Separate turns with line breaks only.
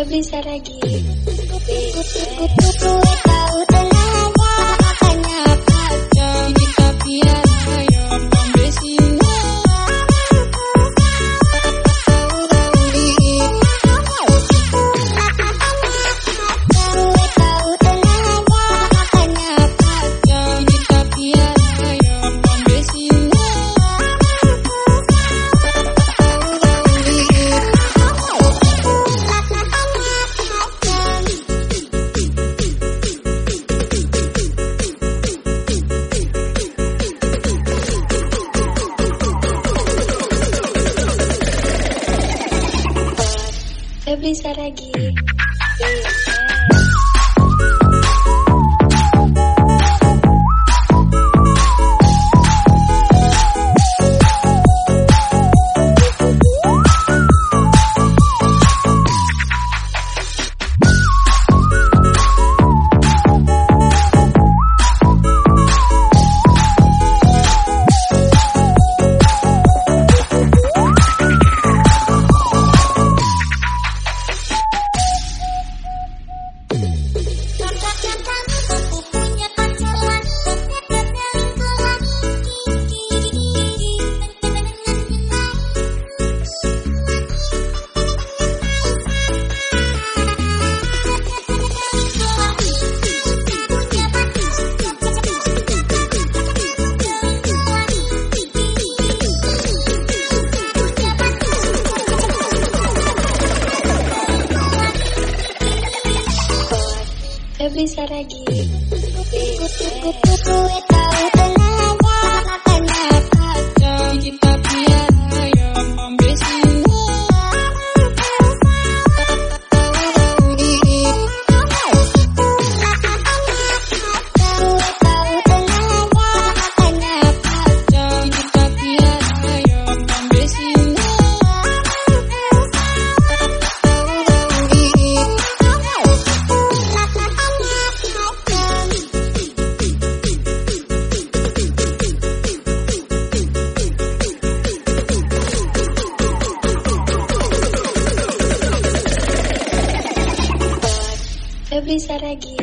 Febri Saragi. Tahu tenaga Saragui. Hum. Thank you. bisa lagi. pisar aquí.